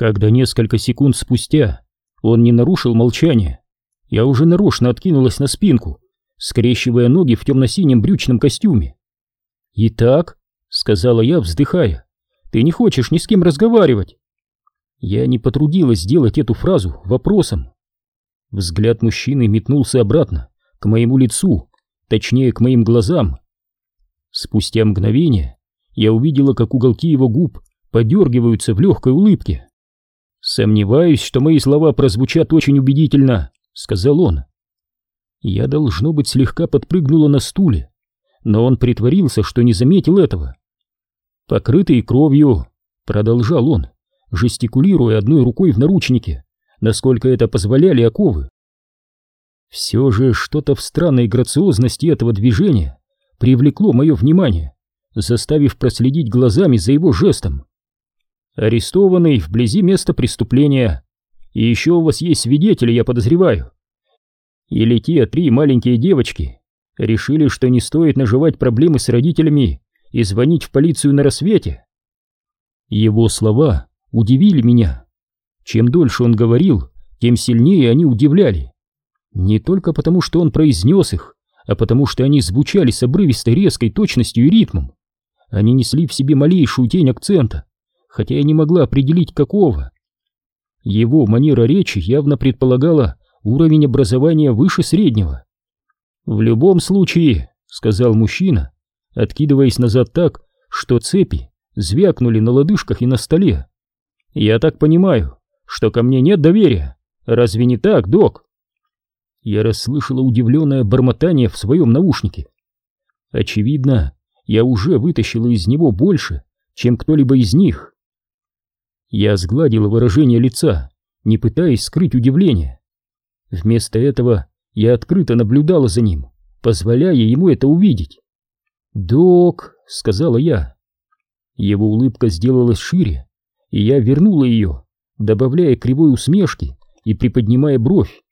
Когда несколько секунд спустя он не нарушил молчание, я уже нарочно откинулась на спинку, скрещивая ноги в темно-синем брючном костюме. «Итак», — сказала я, вздыхая, — «ты не хочешь ни с кем разговаривать?» Я не потрудилась сделать эту фразу вопросом. Взгляд мужчины метнулся обратно, к моему лицу, точнее, к моим глазам. Спустя мгновение я увидела, как уголки его губ подергиваются в легкой улыбке. «Сомневаюсь, что мои слова прозвучат очень убедительно», — сказал он. Я, должно быть, слегка подпрыгнула на стуле, но он притворился, что не заметил этого. «Покрытый кровью», — продолжал он, жестикулируя одной рукой в наручнике, насколько это позволяли оковы. Все же что-то в странной грациозности этого движения привлекло мое внимание, заставив проследить глазами за его жестом. Арестованный вблизи места преступления. И еще у вас есть свидетели, я подозреваю. Или те три маленькие девочки решили, что не стоит наживать проблемы с родителями и звонить в полицию на рассвете. Его слова удивили меня. Чем дольше он говорил, тем сильнее они удивляли. Не только потому, что он произнес их, а потому что они звучали с обрывистой резкой точностью и ритмом. Они несли в себе малейшую тень акцента, хотя я не могла определить какого. Его манера речи явно предполагала уровень образования выше среднего. «В любом случае», — сказал мужчина, откидываясь назад так, что цепи звякнули на лодыжках и на столе. «Я так понимаю, что ко мне нет доверия. Разве не так, док?» Я расслышала удивленное бормотание в своем наушнике. Очевидно, я уже вытащила из него больше, чем кто-либо из них. Я сгладила выражение лица, не пытаясь скрыть удивление. Вместо этого я открыто наблюдала за ним, позволяя ему это увидеть. «Док», — сказала я. Его улыбка сделалась шире, и я вернула ее, добавляя кривой усмешки и приподнимая бровь.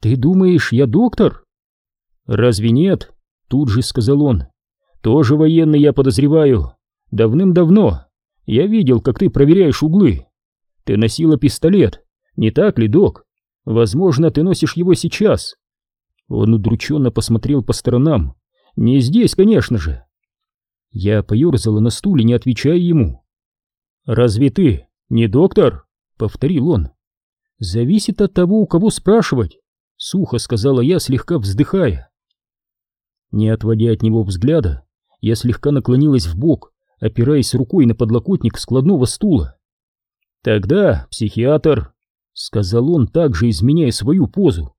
«Ты думаешь, я доктор?» «Разве нет?» — тут же сказал он. «Тоже военный, я подозреваю. Давным-давно. Я видел, как ты проверяешь углы. Ты носила пистолет, не так ли, док? Возможно, ты носишь его сейчас». Он удрученно посмотрел по сторонам. «Не здесь, конечно же». Я поерзала на стуле, не отвечая ему. «Разве ты не доктор?» — повторил он. «Зависит от того, у кого спрашивать», — сухо сказала я, слегка вздыхая. Не отводя от него взгляда, я слегка наклонилась в бок, опираясь рукой на подлокотник складного стула. «Тогда психиатр», — сказал он, также изменяя свою позу.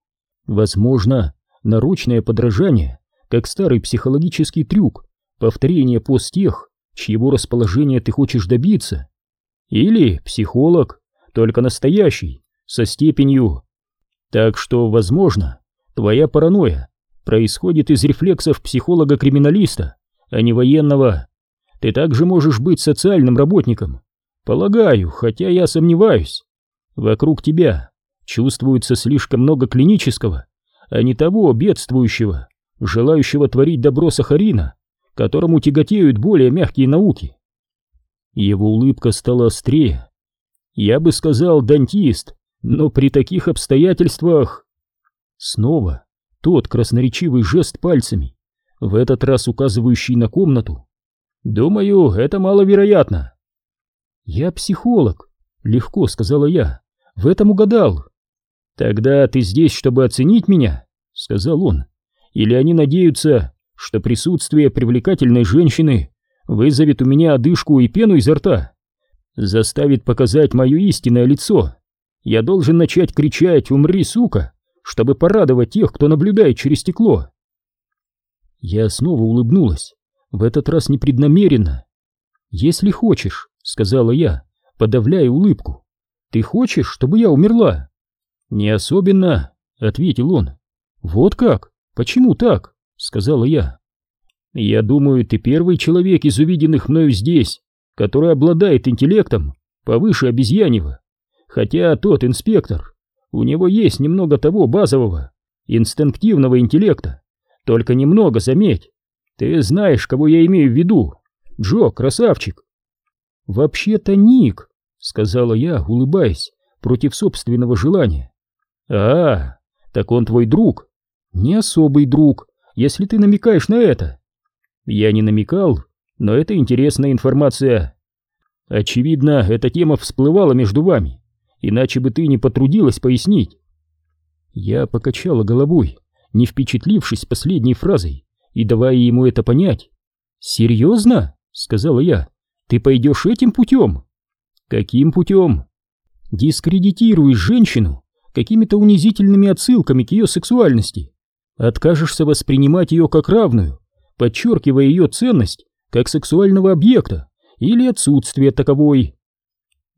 «Возможно, нарочное подражание, как старый психологический трюк, повторение пост тех, чьего расположения ты хочешь добиться. Или психолог, только настоящий, со степенью. Так что, возможно, твоя паранойя происходит из рефлексов психолога-криминалиста, а не военного. Ты также можешь быть социальным работником. Полагаю, хотя я сомневаюсь. Вокруг тебя чувствуется слишком много клинического, а не того бедствующего, желающего творить добро Сахарина, которому тяготеют более мягкие науки. Его улыбка стала острее. Я бы сказал дантист, но при таких обстоятельствах... Снова тот красноречивый жест пальцами, в этот раз указывающий на комнату. Думаю, это маловероятно. Я психолог, легко сказала я. В этом угадал. Тогда ты здесь, чтобы оценить меня, сказал он. Или они надеются, что присутствие привлекательной женщины вызовет у меня одышку и пену изо рта, заставит показать мое истинное лицо. Я должен начать кричать «Умри, сука!», чтобы порадовать тех, кто наблюдает через стекло. Я снова улыбнулась, в этот раз непреднамеренно. «Если хочешь», — сказала я, подавляя улыбку, — «ты хочешь, чтобы я умерла?» «Не особенно», — ответил он. «Вот как? Почему так?» — сказала я. «Я думаю, ты первый человек из увиденных мною здесь, который обладает интеллектом повыше обезьяньего. Хотя тот инспектор, у него есть немного того базового, инстинктивного интеллекта, только немного, заметь. Ты знаешь, кого я имею в виду. Джо, красавчик. Вообще-то Ник, сказала я, улыбаясь, против собственного желания. А, так он твой друг. Не особый друг, если ты намекаешь на это. Я не намекал, но это интересная информация. Очевидно, эта тема всплывала между вами, иначе бы ты не потрудилась пояснить. Я покачала головой, не впечатлившись последней фразой и давая ему это понять. «Серьезно?» — сказала я. «Ты пойдешь этим путем?» «Каким путем?» «Дискредитируешь женщину какими-то унизительными отсылками к ее сексуальности. Откажешься воспринимать ее как равную, подчеркивая ее ценность как сексуального объекта или отсутствие таковой».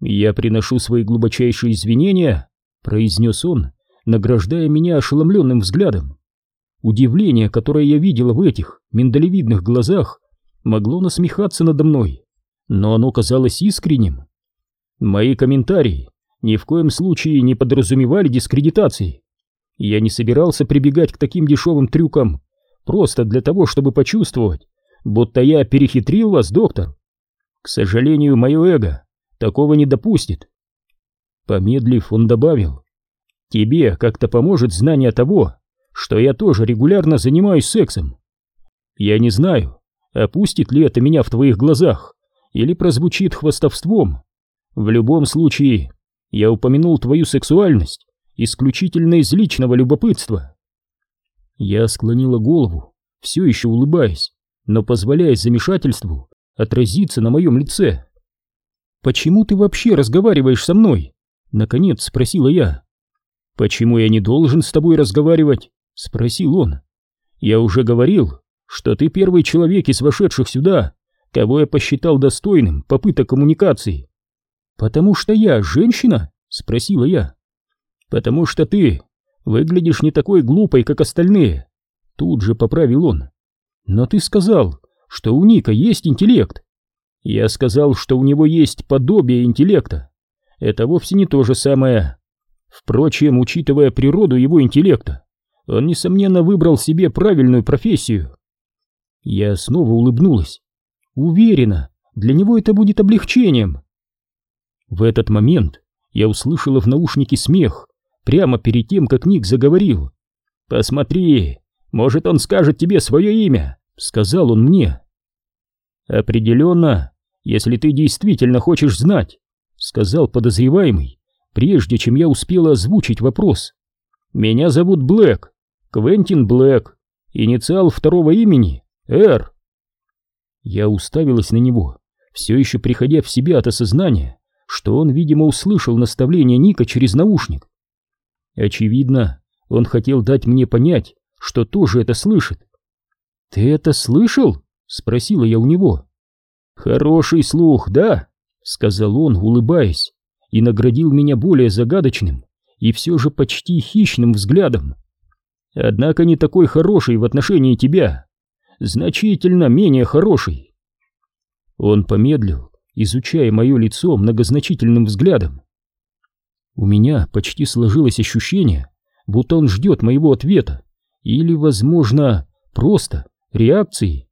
«Я приношу свои глубочайшие извинения», — произнес он, награждая меня ошеломленным взглядом. Удивление, которое я видела в этих миндалевидных глазах, могло насмехаться надо мной, но оно казалось искренним. Мои комментарии ни в коем случае не подразумевали дискредитации. Я не собирался прибегать к таким дешевым трюкам, просто для того, чтобы почувствовать, будто я перехитрил вас, доктор. К сожалению, мое эго такого не допустит. Помедлив, он добавил, тебе как-то поможет знание того, что я тоже регулярно занимаюсь сексом. Я не знаю, опустит ли это меня в твоих глазах или прозвучит хвастовством. В любом случае, я упомянул твою сексуальность исключительно из личного любопытства. Я склонила голову, все еще улыбаясь, но позволяя замешательству отразиться на моем лице. «Почему ты вообще разговариваешь со мной?» Наконец спросила я. «Почему я не должен с тобой разговаривать?» — спросил он. «Я уже говорил, что ты первый человек из вошедших сюда, кого я посчитал достойным попыток коммуникации». «Потому что я женщина?» — спросила я. «Потому что ты выглядишь не такой глупой, как остальные», — тут же поправил он. «Но ты сказал, что у Ника есть интеллект». «Я сказал, что у него есть подобие интеллекта. Это вовсе не то же самое. Впрочем, учитывая природу его интеллекта, он, несомненно, выбрал себе правильную профессию. Я снова улыбнулась. Уверена, для него это будет облегчением. В этот момент я услышала в наушнике смех, прямо перед тем, как Ник заговорил. «Посмотри, может, он скажет тебе свое имя», — сказал он мне. «Определенно, если ты действительно хочешь знать», — сказал подозреваемый, прежде чем я успела озвучить вопрос. «Меня зовут Блэк. Квентин Блэк, инициал второго имени — Р. Я уставилась на него, все еще приходя в себя от осознания, что он, видимо, услышал наставление Ника через наушник. Очевидно, он хотел дать мне понять, что тоже это слышит. «Ты это слышал?» — спросила я у него. «Хороший слух, да?» — сказал он, улыбаясь, и наградил меня более загадочным и все же почти хищным взглядом. Однако не такой хороший в отношении тебя. Значительно менее хороший. Он помедлил, изучая мое лицо многозначительным взглядом. У меня почти сложилось ощущение, будто он ждет моего ответа, или, возможно, просто реакции.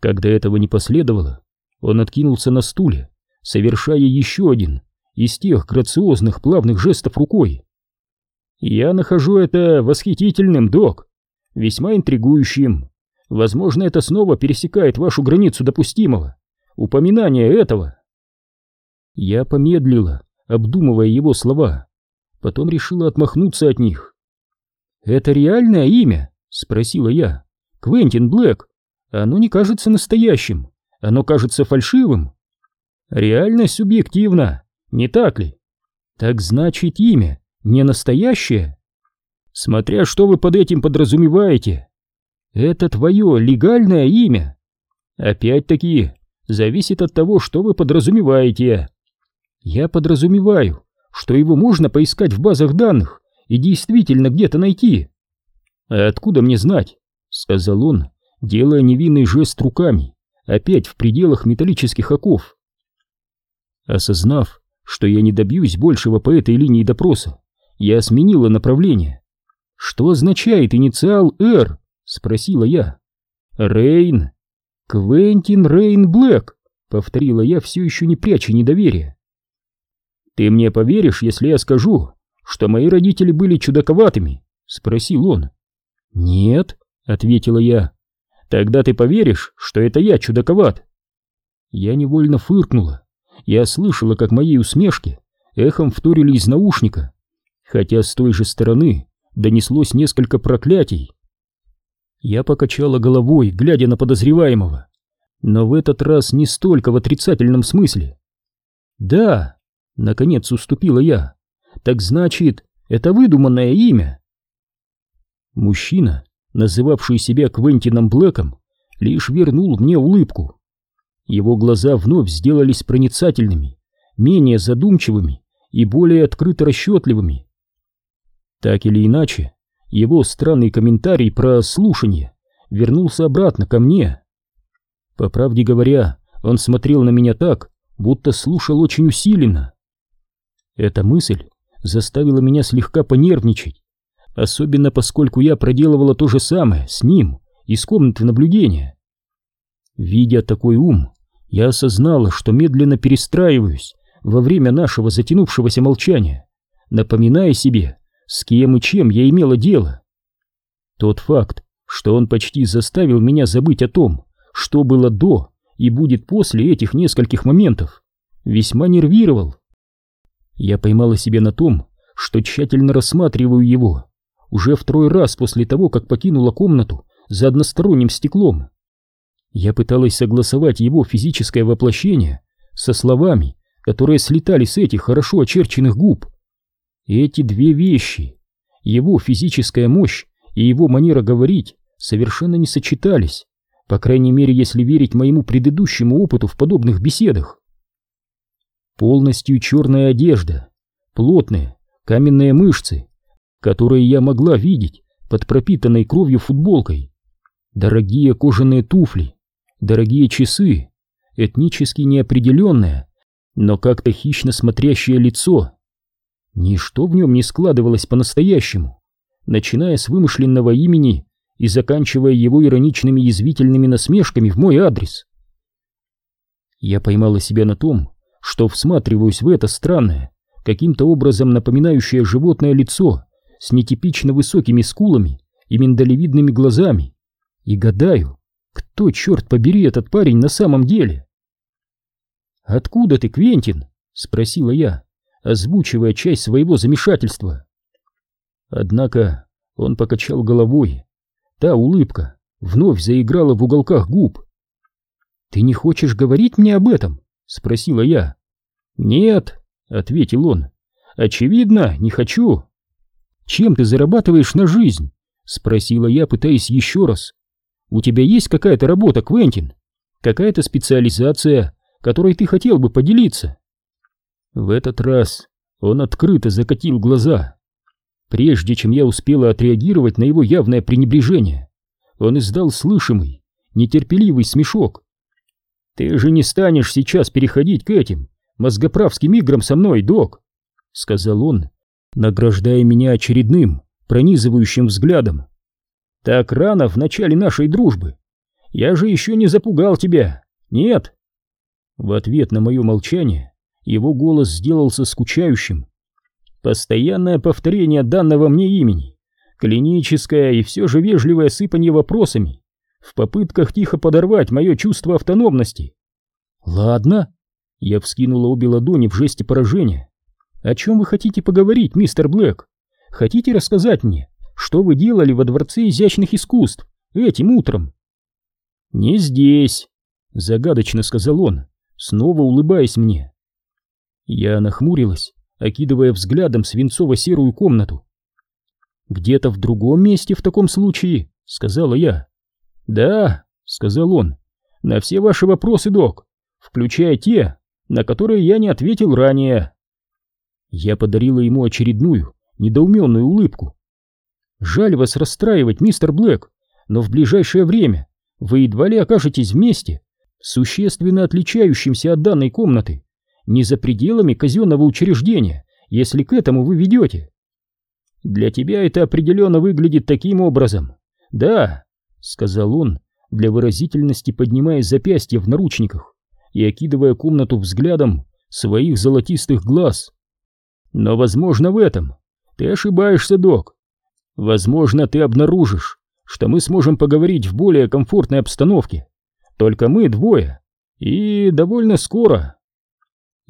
Когда этого не последовало, он откинулся на стуле, совершая еще один из тех грациозных плавных жестов рукой. Я нахожу это восхитительным, док, весьма интригующим. Возможно, это снова пересекает вашу границу допустимого. Упоминание этого. Я помедлила, обдумывая его слова, потом решила отмахнуться от них. «Это реальное имя?» — спросила я. «Квентин Блэк. Оно не кажется настоящим, оно кажется фальшивым». «Реальность субъективна, не так ли?» «Так значит, имя не настоящее? Смотря что вы под этим подразумеваете. Это твое легальное имя? Опять-таки, зависит от того, что вы подразумеваете. Я подразумеваю, что его можно поискать в базах данных и действительно где-то найти. А откуда мне знать? Сказал он, делая невинный жест руками, опять в пределах металлических оков. Осознав, что я не добьюсь большего по этой линии допроса, я сменила направление. «Что означает инициал «Р»?» — спросила я. «Рейн». «Квентин Рейн Блэк», — повторила я, все еще не пряча недоверия. «Ты мне поверишь, если я скажу, что мои родители были чудаковатыми?» — спросил он. «Нет», — ответила я. «Тогда ты поверишь, что это я чудаковат?» Я невольно фыркнула. Я слышала, как моей усмешки эхом вторили из наушника, хотя с той же стороны донеслось несколько проклятий. Я покачала головой, глядя на подозреваемого, но в этот раз не столько в отрицательном смысле. «Да», — наконец уступила я, — «так значит, это выдуманное имя». Мужчина, называвший себя Квентином Блэком, лишь вернул мне улыбку. Его глаза вновь сделались проницательными, менее задумчивыми и более открыто расчетливыми. Так или иначе, его странный комментарий про слушание вернулся обратно ко мне. По правде говоря, он смотрел на меня так, будто слушал очень усиленно. Эта мысль заставила меня слегка понервничать, особенно поскольку я проделывала то же самое с ним из комнаты наблюдения. Видя такой ум, я осознала, что медленно перестраиваюсь во время нашего затянувшегося молчания, напоминая себе, с кем и чем я имела дело. Тот факт, что он почти заставил меня забыть о том, что было до и будет после этих нескольких моментов, весьма нервировал. Я поймала себя на том, что тщательно рассматриваю его, уже второй раз после того, как покинула комнату за односторонним стеклом. Я пыталась согласовать его физическое воплощение со словами, которые слетали с этих хорошо очерченных губ. Эти две вещи, его физическая мощь и его манера говорить, совершенно не сочетались, по крайней мере, если верить моему предыдущему опыту в подобных беседах. Полностью черная одежда, плотные, каменные мышцы, которые я могла видеть под пропитанной кровью футболкой, дорогие кожаные туфли, дорогие часы, этнически неопределенное, но как-то хищно смотрящее лицо. Ничто в нем не складывалось по-настоящему, начиная с вымышленного имени и заканчивая его ироничными язвительными насмешками в мой адрес. Я поймала себя на том, что всматриваюсь в это странное, каким-то образом напоминающее животное лицо с нетипично высокими скулами и миндалевидными глазами, и гадаю, кто, черт побери, этот парень на самом деле? «Откуда ты, Квентин?» — спросила я озвучивая часть своего замешательства. Однако он покачал головой. Та улыбка вновь заиграла в уголках губ. «Ты не хочешь говорить мне об этом?» — спросила я. «Нет», — ответил он. «Очевидно, не хочу». «Чем ты зарабатываешь на жизнь?» — спросила я, пытаясь еще раз. «У тебя есть какая-то работа, Квентин? Какая-то специализация, которой ты хотел бы поделиться?» В этот раз он открыто закатил глаза. Прежде чем я успела отреагировать на его явное пренебрежение, он издал слышимый, нетерпеливый смешок. «Ты же не станешь сейчас переходить к этим мозгоправским играм со мной, док!» — сказал он, награждая меня очередным, пронизывающим взглядом. «Так рано в начале нашей дружбы. Я же еще не запугал тебя, нет?» В ответ на мое молчание его голос сделался скучающим. Постоянное повторение данного мне имени, клиническое и все же вежливое сыпанье вопросами, в попытках тихо подорвать мое чувство автономности. «Ладно», — я вскинула обе ладони в жесте поражения. «О чем вы хотите поговорить, мистер Блэк? Хотите рассказать мне, что вы делали во Дворце изящных искусств этим утром?» «Не здесь», — загадочно сказал он, снова улыбаясь мне. Я нахмурилась, окидывая взглядом свинцово-серую комнату. «Где-то в другом месте в таком случае», — сказала я. «Да», — сказал он, — «на все ваши вопросы, док, включая те, на которые я не ответил ранее». Я подарила ему очередную, недоуменную улыбку. «Жаль вас расстраивать, мистер Блэк, но в ближайшее время вы едва ли окажетесь вместе, существенно отличающимся от данной комнаты не за пределами казенного учреждения, если к этому вы ведете. Для тебя это определенно выглядит таким образом. Да, сказал он, для выразительности поднимая запястье в наручниках и окидывая комнату взглядом своих золотистых глаз. Но, возможно, в этом ты ошибаешься, док. Возможно, ты обнаружишь, что мы сможем поговорить в более комфортной обстановке. Только мы двое. И довольно скоро.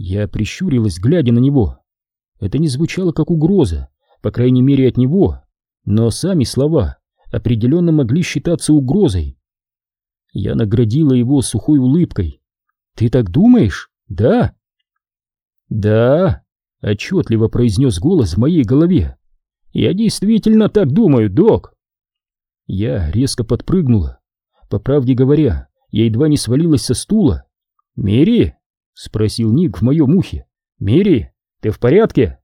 Я прищурилась, глядя на него. Это не звучало как угроза, по крайней мере от него, но сами слова определенно могли считаться угрозой. Я наградила его сухой улыбкой. «Ты так думаешь? Да?» «Да», — отчетливо произнес голос в моей голове. «Я действительно так думаю, док!» Я резко подпрыгнула. По правде говоря, я едва не свалилась со стула. «Мири?» — спросил Ник в моем ухе. «Мири, ты в порядке?»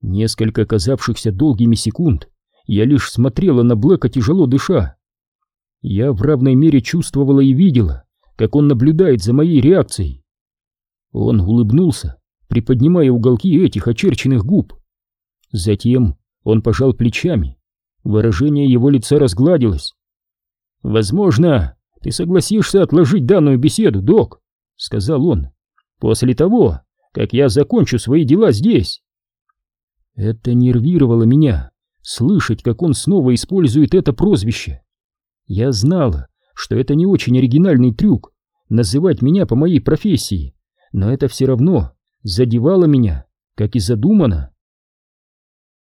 Несколько казавшихся долгими секунд я лишь смотрела на Блэка, тяжело дыша. Я в равной мере чувствовала и видела, как он наблюдает за моей реакцией. Он улыбнулся, приподнимая уголки этих очерченных губ. Затем он пожал плечами. Выражение его лица разгладилось. «Возможно, ты согласишься отложить данную беседу, док», — сказал он, — «после того, как я закончу свои дела здесь». Это нервировало меня, слышать, как он снова использует это прозвище. Я знала, что это не очень оригинальный трюк, называть меня по моей профессии, но это все равно задевало меня, как и задумано.